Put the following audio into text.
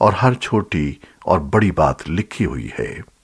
और हर छोटी और बड़ी बात लिखी हुई है।